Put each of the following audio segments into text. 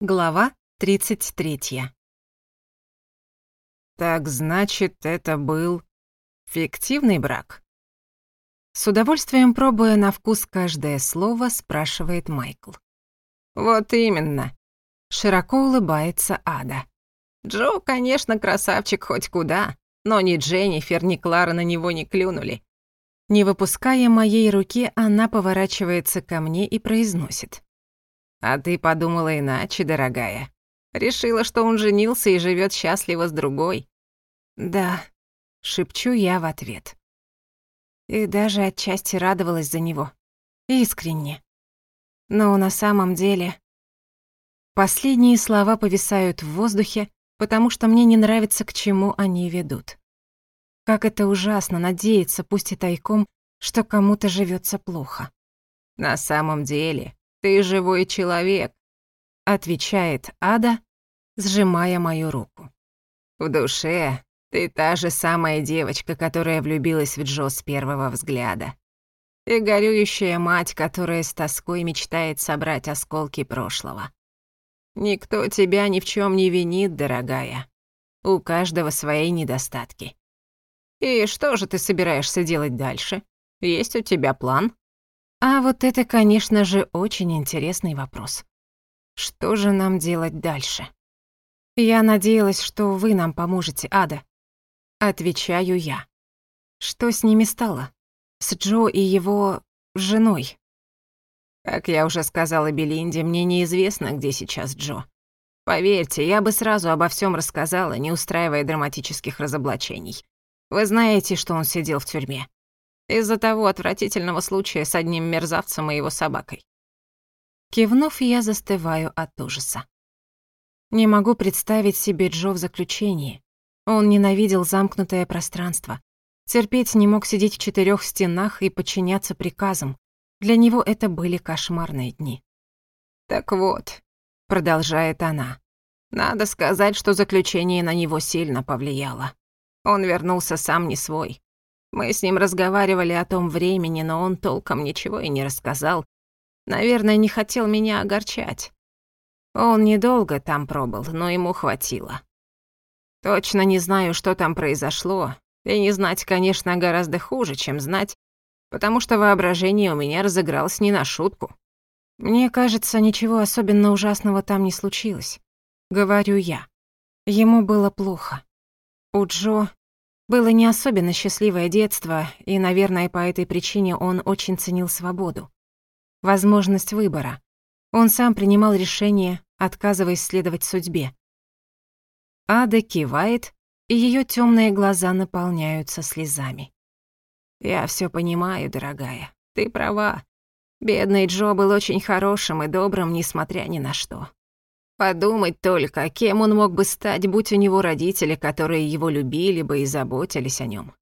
Глава 33. Так значит, это был фиктивный брак? С удовольствием пробуя на вкус каждое слово, спрашивает Майкл. Вот именно. Широко улыбается Ада. Джо, конечно, красавчик хоть куда, но ни Дженнифер, ни Клара на него не клюнули. Не выпуская моей руки, она поворачивается ко мне и произносит. «А ты подумала иначе, дорогая. Решила, что он женился и живет счастливо с другой». «Да», — шепчу я в ответ. И даже отчасти радовалась за него. Искренне. Но на самом деле... Последние слова повисают в воздухе, потому что мне не нравится, к чему они ведут. Как это ужасно надеяться, пусть и тайком, что кому-то живется плохо. На самом деле, ты живой человек, отвечает Ада, сжимая мою руку. В душе ты та же самая девочка, которая влюбилась в Джо с первого взгляда. Ты горюющая мать, которая с тоской мечтает собрать осколки прошлого. Никто тебя ни в чем не винит, дорогая. У каждого свои недостатки. И что же ты собираешься делать дальше? Есть у тебя план? А вот это, конечно же, очень интересный вопрос. Что же нам делать дальше? Я надеялась, что вы нам поможете, Ада. Отвечаю я. Что с ними стало? С Джо и его... женой? Как я уже сказала Белинде, мне неизвестно, где сейчас Джо. Поверьте, я бы сразу обо всем рассказала, не устраивая драматических разоблачений. Вы знаете, что он сидел в тюрьме из-за того отвратительного случая с одним мерзавцем и его собакой. Кивнув, я застываю от ужаса. Не могу представить себе Джо в заключении. Он ненавидел замкнутое пространство. Терпеть не мог сидеть в четырех стенах и подчиняться приказам. Для него это были кошмарные дни. «Так вот», — продолжает она, — «надо сказать, что заключение на него сильно повлияло. Он вернулся сам не свой. Мы с ним разговаривали о том времени, но он толком ничего и не рассказал. Наверное, не хотел меня огорчать. Он недолго там пробыл, но ему хватило. Точно не знаю, что там произошло. И не знать, конечно, гораздо хуже, чем знать, потому что воображение у меня разыгралось не на шутку. Мне кажется, ничего особенно ужасного там не случилось. Говорю я. Ему было плохо. У Джо было не особенно счастливое детство, и, наверное, по этой причине он очень ценил свободу. Возможность выбора. Он сам принимал решение, отказываясь следовать судьбе. Ада кивает, и ее темные глаза наполняются слезами. «Я все понимаю, дорогая. Ты права. Бедный Джо был очень хорошим и добрым, несмотря ни на что. Подумать только, кем он мог бы стать, будь у него родители, которые его любили бы и заботились о нем.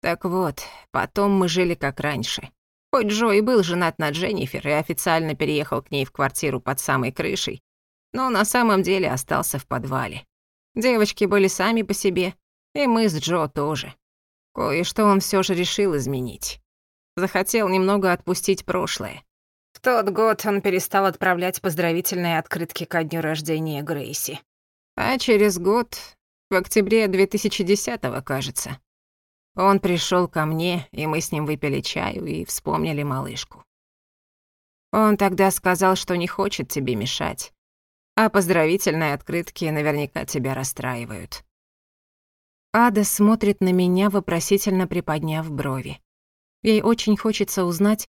Так вот, потом мы жили как раньше. Хоть Джо и был женат на Дженнифер и официально переехал к ней в квартиру под самой крышей, но на самом деле остался в подвале. Девочки были сами по себе, и мы с Джо тоже. Кое-что он все же решил изменить. Захотел немного отпустить прошлое тот год он перестал отправлять поздравительные открытки ко дню рождения Грейси. А через год, в октябре 2010-го, кажется, он пришел ко мне, и мы с ним выпили чаю и вспомнили малышку. Он тогда сказал, что не хочет тебе мешать, а поздравительные открытки наверняка тебя расстраивают. Ада смотрит на меня, вопросительно приподняв брови. Ей очень хочется узнать,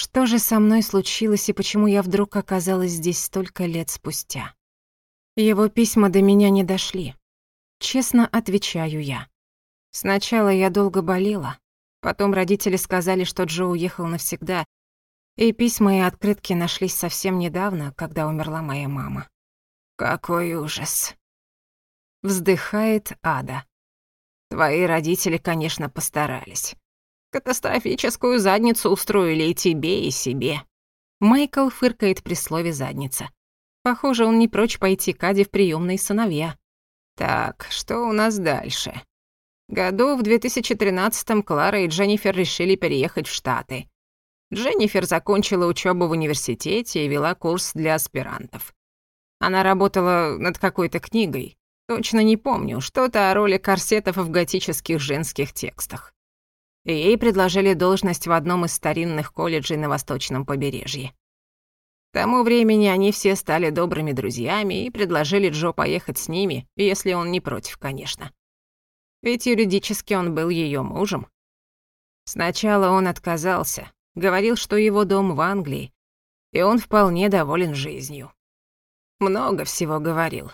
что же со мной случилось и почему я вдруг оказалась здесь столько лет спустя? Его письма до меня не дошли. Честно отвечаю я. Сначала я долго болела, потом родители сказали, что Джо уехал навсегда, и письма и открытки нашлись совсем недавно, когда умерла моя мама. Какой ужас. Вздыхает Ада. Твои родители, конечно, постарались. Катастрофическую задницу устроили и тебе, и себе. Майкл фыркает при слове «задница». Похоже, он не прочь пойти к Аде в приёмные сыновья. Так, что у нас дальше? Году в 2013-м Клара и Дженнифер решили переехать в Штаты. Дженнифер закончила учебу в университете и вела курс для аспирантов. Она работала над какой-то книгой. Точно не помню, что-то о роли корсетов в готических женских текстах и ей предложили должность в одном из старинных колледжей на Восточном побережье. К тому времени они все стали добрыми друзьями и предложили Джо поехать с ними, если он не против, конечно. Ведь юридически он был ее мужем. Сначала он отказался, говорил, что его дом в Англии, и он вполне доволен жизнью. Много всего говорил.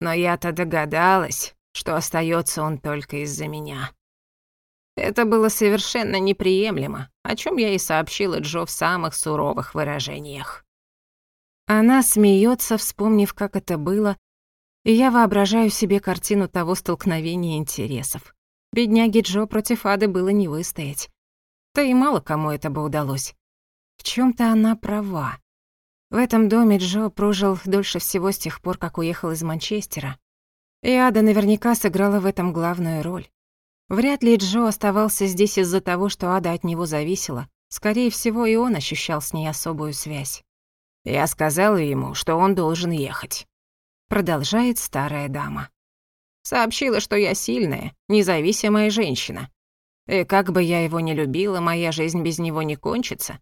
Но я-то догадалась, что остается он только из-за меня. Это было совершенно неприемлемо, о чем я и сообщила Джо в самых суровых выражениях. Она смеется, вспомнив, как это было, и я воображаю себе картину того столкновения интересов. Бедняге Джо против Ады было не выстоять. Да и мало кому это бы удалось. В чем то она права. В этом доме Джо прожил дольше всего с тех пор, как уехал из Манчестера. И Ада наверняка сыграла в этом главную роль. Вряд ли Джо оставался здесь из-за того, что Ада от него зависела. Скорее всего, и он ощущал с ней особую связь. «Я сказала ему, что он должен ехать», — продолжает старая дама. «Сообщила, что я сильная, независимая женщина. И как бы я его не любила, моя жизнь без него не кончится.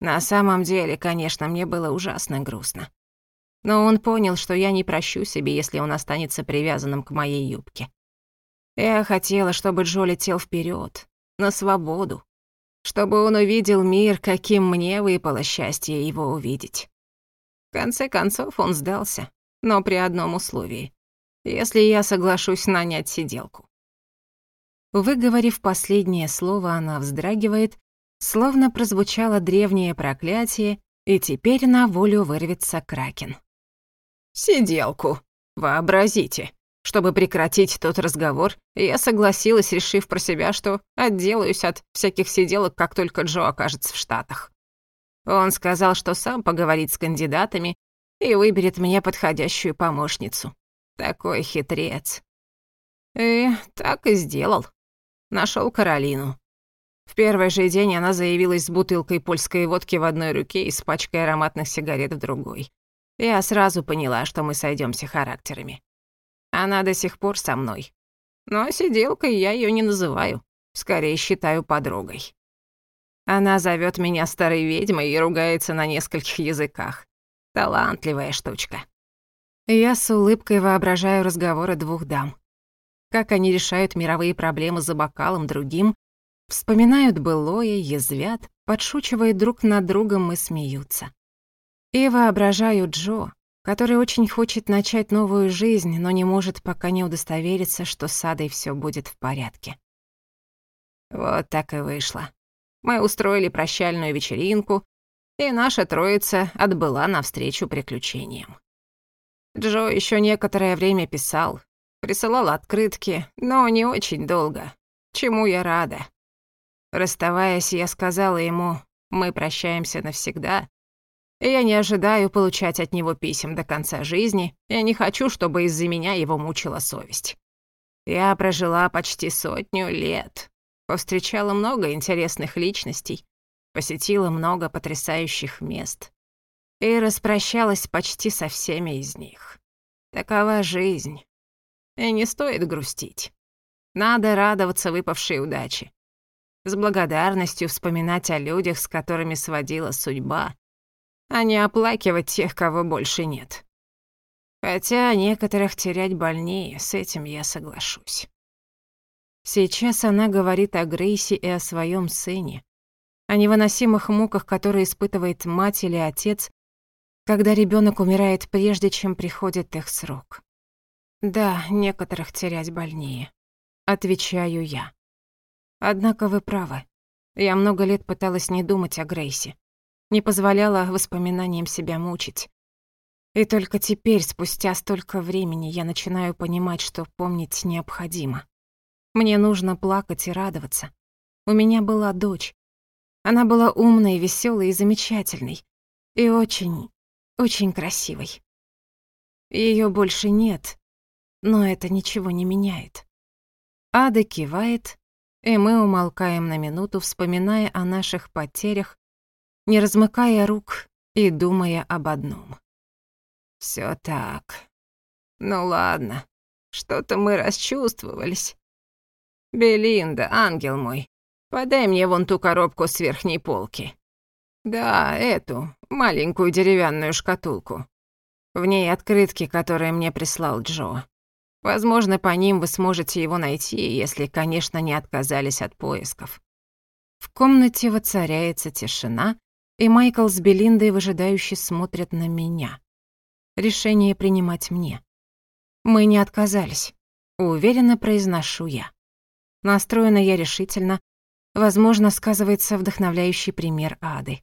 На самом деле, конечно, мне было ужасно грустно. Но он понял, что я не прощу себе, если он останется привязанным к моей юбке. Я хотела, чтобы Джо летел вперед, на свободу, чтобы он увидел мир, каким мне выпало счастье его увидеть. В конце концов он сдался, но при одном условии. Если я соглашусь нанять сиделку. Выговорив последнее слово, она вздрагивает, словно прозвучало древнее проклятие, и теперь на волю вырвется Кракен. «Сиделку, вообразите!» Чтобы прекратить тот разговор, я согласилась, решив про себя, что отделаюсь от всяких сиделок, как только Джо окажется в Штатах. Он сказал, что сам поговорит с кандидатами и выберет мне подходящую помощницу. Такой хитрец. И так и сделал. Нашел Каролину. В первый же день она заявилась с бутылкой польской водки в одной руке и с пачкой ароматных сигарет в другой. Я сразу поняла, что мы сойдемся характерами. Она до сих пор со мной. Но сиделкой я ее не называю. Скорее считаю подругой. Она зовет меня старой ведьмой и ругается на нескольких языках. Талантливая штучка. Я с улыбкой воображаю разговоры двух дам. Как они решают мировые проблемы за бокалом другим, вспоминают былое, язвят, подшучивают друг над другом и смеются. И воображаю Джо, который очень хочет начать новую жизнь, но не может пока не удостовериться, что с Садой всё будет в порядке. Вот так и вышло. Мы устроили прощальную вечеринку, и наша троица отбыла навстречу приключениям. Джо ещё некоторое время писал, присылал открытки, но не очень долго, чему я рада. Расставаясь, я сказала ему, мы прощаемся навсегда, я не ожидаю получать от него писем до конца жизни. Я не хочу, чтобы из-за меня его мучила совесть. Я прожила почти сотню лет. Повстречала много интересных личностей. Посетила много потрясающих мест. И распрощалась почти со всеми из них. Такова жизнь. И не стоит грустить. Надо радоваться выпавшей удаче. С благодарностью вспоминать о людях, с которыми сводила судьба, а не оплакивать тех, кого больше нет. Хотя некоторых терять больнее, с этим я соглашусь. Сейчас она говорит о Грейсе и о своем сыне, о невыносимых муках, которые испытывает мать или отец, когда ребенок умирает прежде, чем приходит их срок. Да, некоторых терять больнее, отвечаю я. Однако вы правы. Я много лет пыталась не думать о Грейсе не позволяла воспоминаниям себя мучить. И только теперь, спустя столько времени, я начинаю понимать, что помнить необходимо. Мне нужно плакать и радоваться. У меня была дочь. Она была умной, веселой и замечательной. И очень, очень красивой. Ее больше нет, но это ничего не меняет. Ада кивает, и мы умолкаем на минуту, вспоминая о наших потерях не размыкая рук и думая об одном. Все так. Ну ладно, что-то мы расчувствовались. Белинда, ангел мой, подай мне вон ту коробку с верхней полки. Да, эту, маленькую деревянную шкатулку. В ней открытки, которые мне прислал Джо. Возможно, по ним вы сможете его найти, если, конечно, не отказались от поисков. В комнате воцаряется тишина, и Майкл с Белиндой выжидающе смотрят на меня. Решение принимать мне. Мы не отказались. Уверенно произношу я. Настроена я решительно. Возможно, сказывается вдохновляющий пример Ады.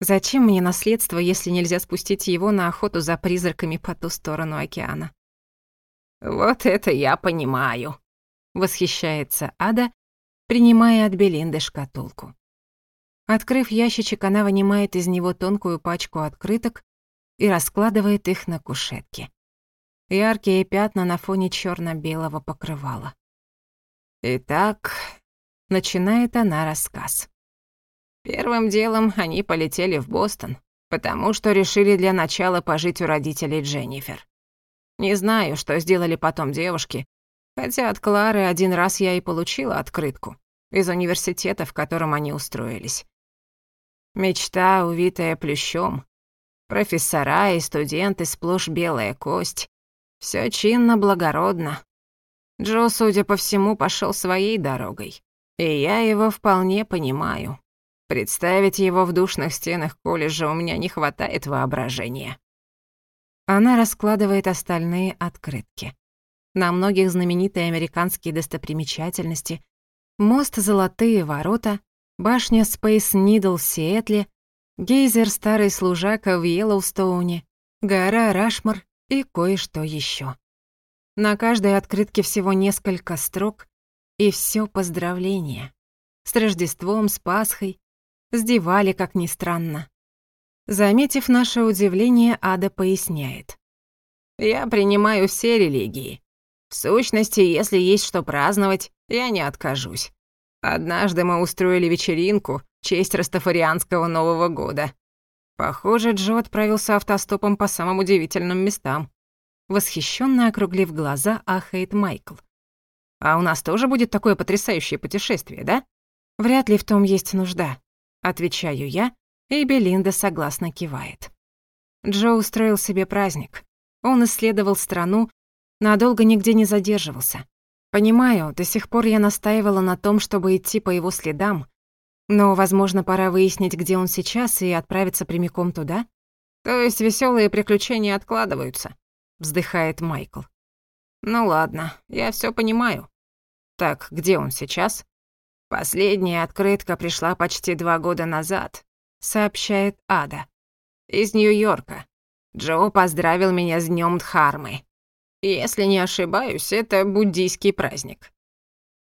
Зачем мне наследство, если нельзя спустить его на охоту за призраками по ту сторону океана? «Вот это я понимаю», — восхищается Ада, принимая от Белинды шкатулку. Открыв ящичек, она вынимает из него тонкую пачку открыток и раскладывает их на кушетке. Яркие пятна на фоне черно белого покрывала. Итак, начинает она рассказ. Первым делом они полетели в Бостон, потому что решили для начала пожить у родителей Дженнифер. Не знаю, что сделали потом девушки, хотя от Клары один раз я и получила открытку из университета, в котором они устроились. Мечта, увитая плющом. Профессора и студенты сплошь белая кость. Все чинно, благородно. Джо, судя по всему, пошел своей дорогой. И я его вполне понимаю. Представить его в душных стенах колледжа у меня не хватает воображения. Она раскладывает остальные открытки. На многих знаменитые американские достопримечательности, мост «Золотые ворота», Башня Спейс Нидл в Сиэтле, гейзер Старый Служака в Йеллоустоуне, гора Рашмар и кое-что еще. На каждой открытке всего несколько строк и все поздравления. С Рождеством, с Пасхой. Сдевали, как ни странно. Заметив наше удивление, Ада поясняет. «Я принимаю все религии. В сущности, если есть что праздновать, я не откажусь. Однажды мы устроили вечеринку в честь Растафарианского Нового года. Похоже, Джо отправился автостопом по самым удивительным местам. Восхищенно округлив глаза, ахает Майкл. «А у нас тоже будет такое потрясающее путешествие, да?» «Вряд ли в том есть нужда», — отвечаю я, и Белинда согласно кивает. Джо устроил себе праздник. Он исследовал страну, надолго нигде не задерживался. Понимаю, до сих пор я настаивала на том, чтобы идти по его следам. Но, возможно, пора выяснить, где он сейчас, и отправиться прямиком туда. То есть веселые приключения откладываются, вздыхает Майкл. Ну ладно, я все понимаю. Так, где он сейчас? Последняя открытка пришла почти два года назад, сообщает Ада. Из Нью-Йорка. Джо поздравил меня с днем Дхармы. Если не ошибаюсь, это буддийский праздник.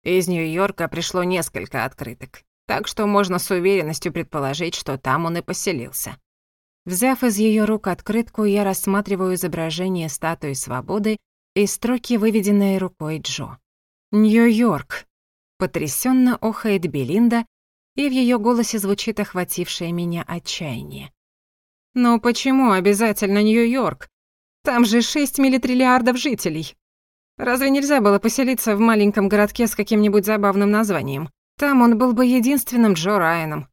Из Нью-Йорка пришло несколько открыток, так что можно с уверенностью предположить, что там он и поселился. Взяв из ее рук открытку, я рассматриваю изображение статуи свободы и строки, выведенные рукой Джо. «Нью-Йорк!» — потрясенно охает Белинда, и в ее голосе звучит охватившее меня отчаяние. «Но почему обязательно Нью-Йорк? Там же 6 миллитриллиардов жителей. Разве нельзя было поселиться в маленьком городке с каким-нибудь забавным названием? Там он был бы единственным Джо Райаном.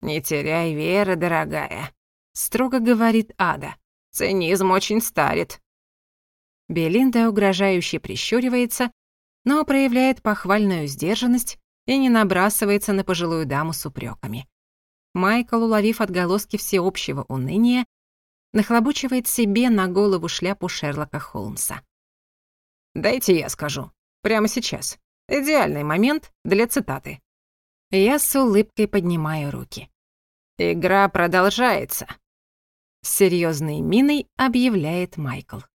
«Не теряй веры, дорогая», — строго говорит Ада. «Цинизм очень старит». Белинда угрожающе прищуривается, но проявляет похвальную сдержанность и не набрасывается на пожилую даму с упреками. Майкл, уловив отголоски всеобщего уныния, нахлобучивает себе на голову шляпу Шерлока Холмса. «Дайте я скажу. Прямо сейчас. Идеальный момент для цитаты». Я с улыбкой поднимаю руки. «Игра продолжается», — с серьёзной миной объявляет Майкл.